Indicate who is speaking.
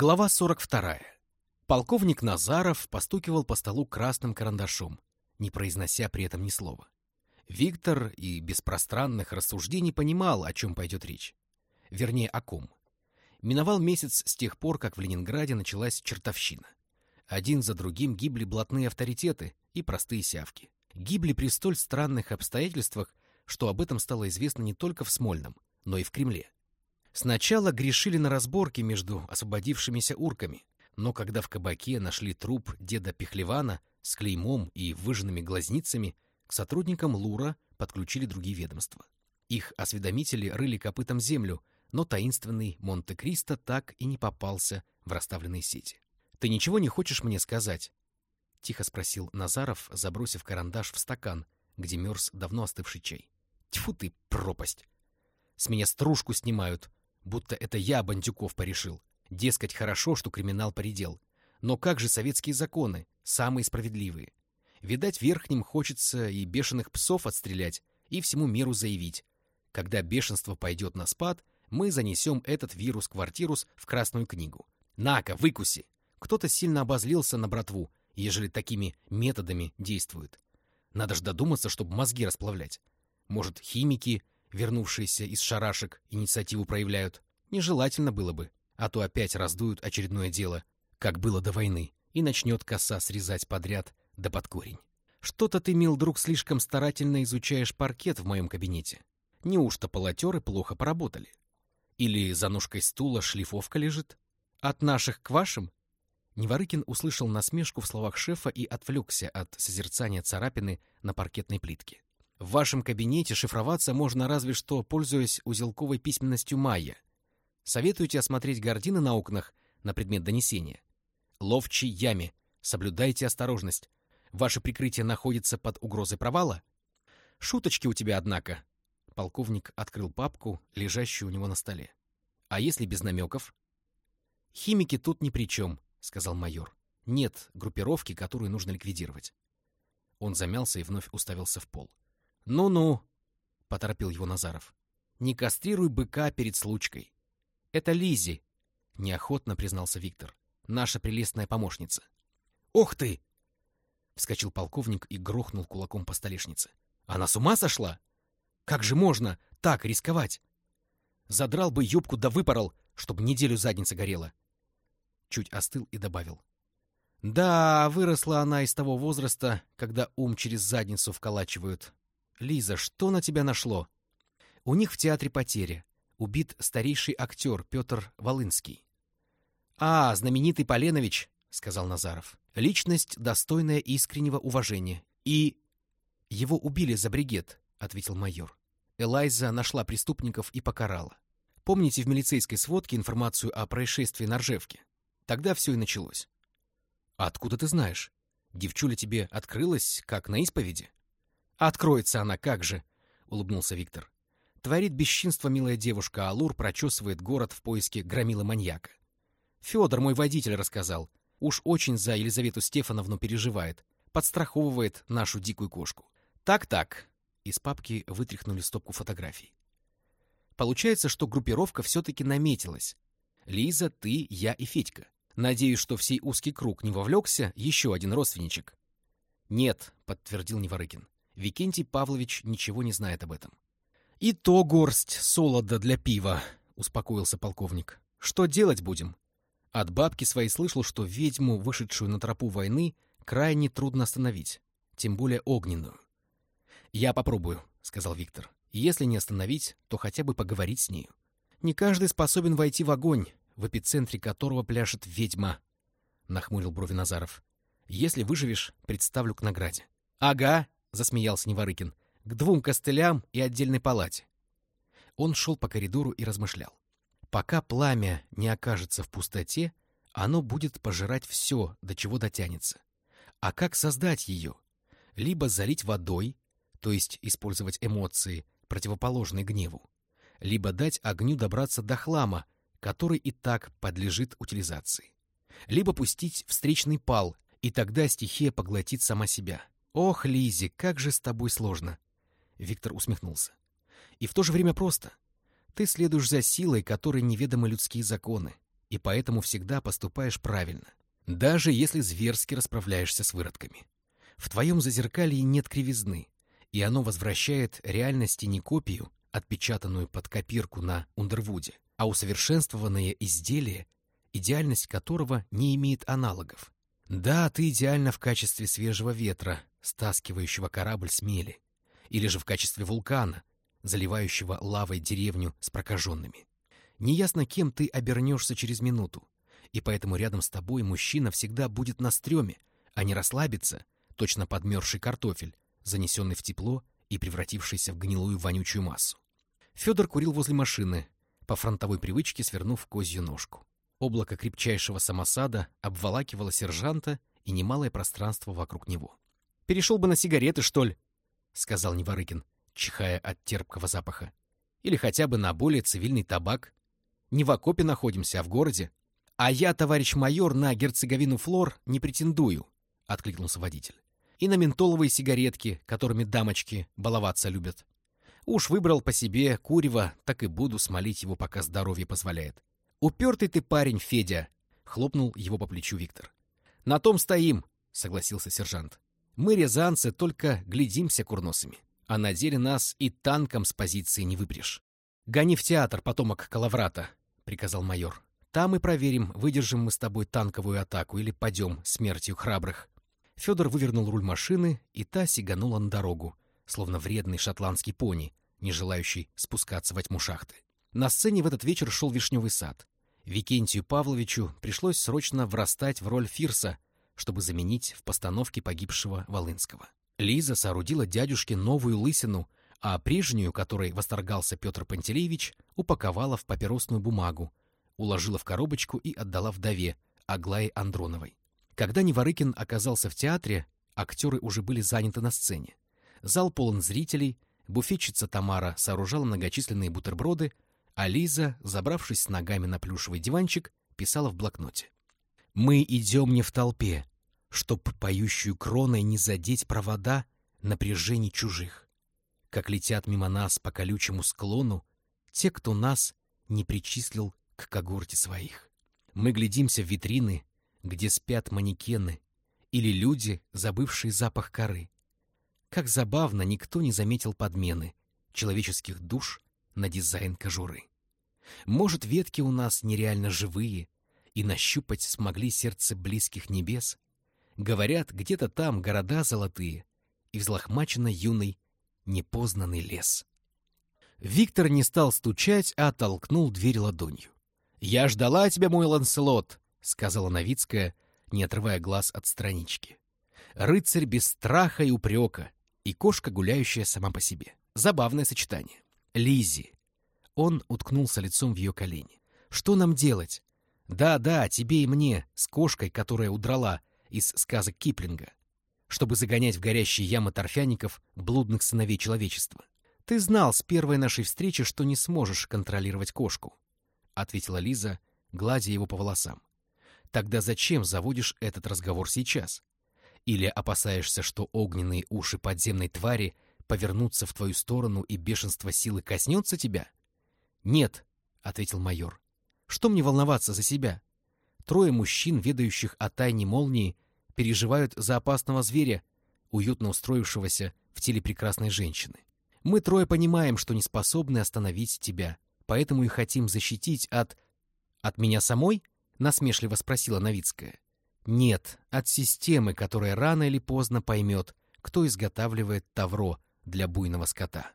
Speaker 1: Глава 42. Полковник Назаров постукивал по столу красным карандашом, не произнося при этом ни слова. Виктор и без пространных рассуждений понимал, о чем пойдет речь. Вернее, о ком. Миновал месяц с тех пор, как в Ленинграде началась чертовщина. Один за другим гибли блатные авторитеты и простые сявки. Гибли при столь странных обстоятельствах, что об этом стало известно не только в Смольном, но и в Кремле. Сначала грешили на разборки между освободившимися урками, но когда в кабаке нашли труп деда Пехлевана с клеймом и выжженными глазницами, к сотрудникам ЛУРа подключили другие ведомства. Их осведомители рыли копытом землю, но таинственный Монте-Кристо так и не попался в расставленные сети. «Ты ничего не хочешь мне сказать?» — тихо спросил Назаров, забросив карандаш в стакан, где мерз давно остывший чай. «Тьфу ты, пропасть! С меня стружку снимают, будто это я Бандюков порешил. Дескать, хорошо, что криминал поредел. Но как же советские законы, самые справедливые? Видать, верхним хочется и бешеных псов отстрелять, и всему миру заявить. Когда бешенство пойдет на спад, мы занесем этот вирус-квартирус в Красную книгу. На-ка, выкуси! Кто-то сильно обозлился на братву, ежели такими методами действует. Надо ж додуматься, чтобы мозги расплавлять. Может, химики вернувшиеся из шарашек, инициативу проявляют. Нежелательно было бы, а то опять раздуют очередное дело, как было до войны, и начнет коса срезать подряд да под корень. Что-то ты, мил друг, слишком старательно изучаешь паркет в моем кабинете. Неужто полотеры плохо поработали? Или за ножкой стула шлифовка лежит? От наших к вашим? Неворыкин услышал насмешку в словах шефа и отвлекся от созерцания царапины на паркетной плитке. В вашем кабинете шифроваться можно разве что, пользуясь узелковой письменностью майя. Советуйте осмотреть гардины на окнах на предмет донесения. Ловчей яме. Соблюдайте осторожность. Ваше прикрытие находится под угрозой провала? Шуточки у тебя, однако. Полковник открыл папку, лежащую у него на столе. А если без намеков? Химики тут ни при чем, сказал майор. Нет группировки, которую нужно ликвидировать. Он замялся и вновь уставился в пол. «Ну-ну», — поторопил его Назаров, — «не кастрируй быка перед случкой. Это Лизи, неохотно признался Виктор, — наша прелестная помощница». «Ох ты!» — вскочил полковник и грохнул кулаком по столешнице. «Она с ума сошла? Как же можно так рисковать? Задрал бы юбку да выпорол, чтобы неделю задница горела». Чуть остыл и добавил. «Да, выросла она из того возраста, когда ум через задницу вколачивают, Лиза, что на тебя нашло? У них в театре потеря. Убит старейший актер Петр Волынский. А, знаменитый Поленович, сказал Назаров. Личность, достойная искреннего уважения. И... Его убили за бригет, ответил майор. Элайза нашла преступников и покарала. Помните в милицейской сводке информацию о происшествии на Ржевке? Тогда все и началось. А откуда ты знаешь? Девчуля тебе открылась, как на исповеди? «Откроется она, как же!» — улыбнулся Виктор. Творит бесчинство милая девушка, а Лур прочесывает город в поиске громила-маньяка. Федор, мой водитель, рассказал. Уж очень за Елизавету Стефановну переживает. Подстраховывает нашу дикую кошку. Так-так. Из папки вытряхнули стопку фотографий. Получается, что группировка все-таки наметилась. Лиза, ты, я и Федька. Надеюсь, что всей узкий круг не вовлекся еще один родственничек. Нет, подтвердил Неворыкин. Викентий Павлович ничего не знает об этом. «И то горсть солода для пива», — успокоился полковник. «Что делать будем?» От бабки своей слышал, что ведьму, вышедшую на тропу войны, крайне трудно остановить, тем более огненную. «Я попробую», — сказал Виктор. «Если не остановить, то хотя бы поговорить с нею. Не каждый способен войти в огонь, в эпицентре которого пляшет ведьма», — нахмурил брови Назаров. «Если выживешь, представлю к награде». «Ага», — засмеялся Неворыкин, — к двум костылям и отдельной палате. Он шел по коридору и размышлял. Пока пламя не окажется в пустоте, оно будет пожирать все, до чего дотянется. А как создать ее? Либо залить водой, то есть использовать эмоции, противоположные гневу, либо дать огню добраться до хлама, который и так подлежит утилизации, либо пустить встречный пал, и тогда стихия поглотит сама себя. «Ох, Лизи, как же с тобой сложно!» Виктор усмехнулся. «И в то же время просто. Ты следуешь за силой, которой неведомы людские законы. и поэтому всегда поступаешь правильно, даже если зверски расправляешься с выродками. В твоем зазеркалье нет кривизны, и оно возвращает реальности не копию, отпечатанную под копирку на Ундервуде, а усовершенствованное изделие, идеальность которого не имеет аналогов. Да, ты идеальна в качестве свежего ветра, стаскивающего корабль с мели, или же в качестве вулкана, заливающего лавой деревню с прокаженными. Неясно, кем ты обернешься через минуту, и поэтому рядом с тобой мужчина всегда будет на стреме, а не расслабиться, точно подмерзший картофель, занесенный в тепло и превратившийся в гнилую вонючую массу. Федор курил возле машины, по фронтовой привычке свернув козью ножку. Облако крепчайшего самосада обволакивало сержанта и немалое пространство вокруг него. «Перешел бы на сигареты, что ли?» — сказал Неворыкин, чихая от терпкого запаха. «Или хотя бы на более цивильный табак. Не в окопе находимся, а в городе. А я, товарищ майор, на герцоговину флор не претендую», — откликнулся водитель. «И на ментоловые сигаретки, которыми дамочки баловаться любят. Уж выбрал по себе курево, так и буду смолить его, пока здоровье позволяет. «Упертый ты парень, Федя!» — хлопнул его по плечу Виктор. «На том стоим!» — согласился сержант. «Мы, рязанцы, только глядимся курносами, а на деле нас и танком с позиции не выпрешь». «Гони в театр, потомок Калаврата», — приказал майор. «Там и проверим, выдержим мы с тобой танковую атаку или падем смертью храбрых». Федор вывернул руль машины, и та сиганула на дорогу, словно вредный шотландский пони, не желающий спускаться во тьму шахты. На сцене в этот вечер шел вишневый сад. Викентию Павловичу пришлось срочно врастать в роль Фирса, чтобы заменить в постановке погибшего Волынского. Лиза соорудила дядюшке новую лысину, а прежнюю, которой восторгался Петр Пантелеевич, упаковала в папиросную бумагу, уложила в коробочку и отдала вдове, Аглае Андроновой. Когда Неворыкин оказался в театре, актеры уже были заняты на сцене. Зал полон зрителей, буфетчица Тамара сооружала многочисленные бутерброды, а Лиза, забравшись с ногами на плюшевый диванчик, писала в блокноте. «Мы идем не в толпе, чтоб поющую кроной не задеть провода напряжений чужих. Как летят мимо нас по колючему склону те, кто нас не причислил к когорте своих. Мы глядимся в витрины, где спят манекены, или люди, забывшие запах коры. Как забавно, никто не заметил подмены человеческих душ на дизайн кожуры. Может, ветки у нас нереально живые, и нащупать смогли сердце близких небес? Говорят, где-то там города золотые, и взлохмачено юный, непознанный лес. Виктор не стал стучать, а толкнул дверь ладонью. «Я ждала тебя, мой Ланселот», — сказала Новицкая, не отрывая глаз от странички. «Рыцарь без страха и упрека, и кошка, гуляющая сама по себе. Забавное сочетание. Лизи. Он уткнулся лицом в ее колени. Что нам делать? Да-да, тебе и мне, с кошкой, которая удрала из сказок Киплинга, чтобы загонять в горящие ямы торфяников блудных сыновей человечества. Ты знал с первой нашей встречи, что не сможешь контролировать кошку, ответила Лиза, гладя его по волосам. Тогда зачем заводишь этот разговор сейчас? Или опасаешься, что огненные уши подземной твари повернутся в твою сторону и бешенство силы коснется тебя? Нет, — ответил майор. Что мне волноваться за себя? Трое мужчин, ведающих о тайне молнии, переживают за опасного зверя, уютно устроившегося в теле прекрасной женщины. Мы трое понимаем, что не способны остановить тебя, поэтому и хотим защитить от... От меня самой? — насмешливо спросила Новицкая. Нет, от системы, которая рано или поздно поймет, кто изготавливает тавро для буйного скота.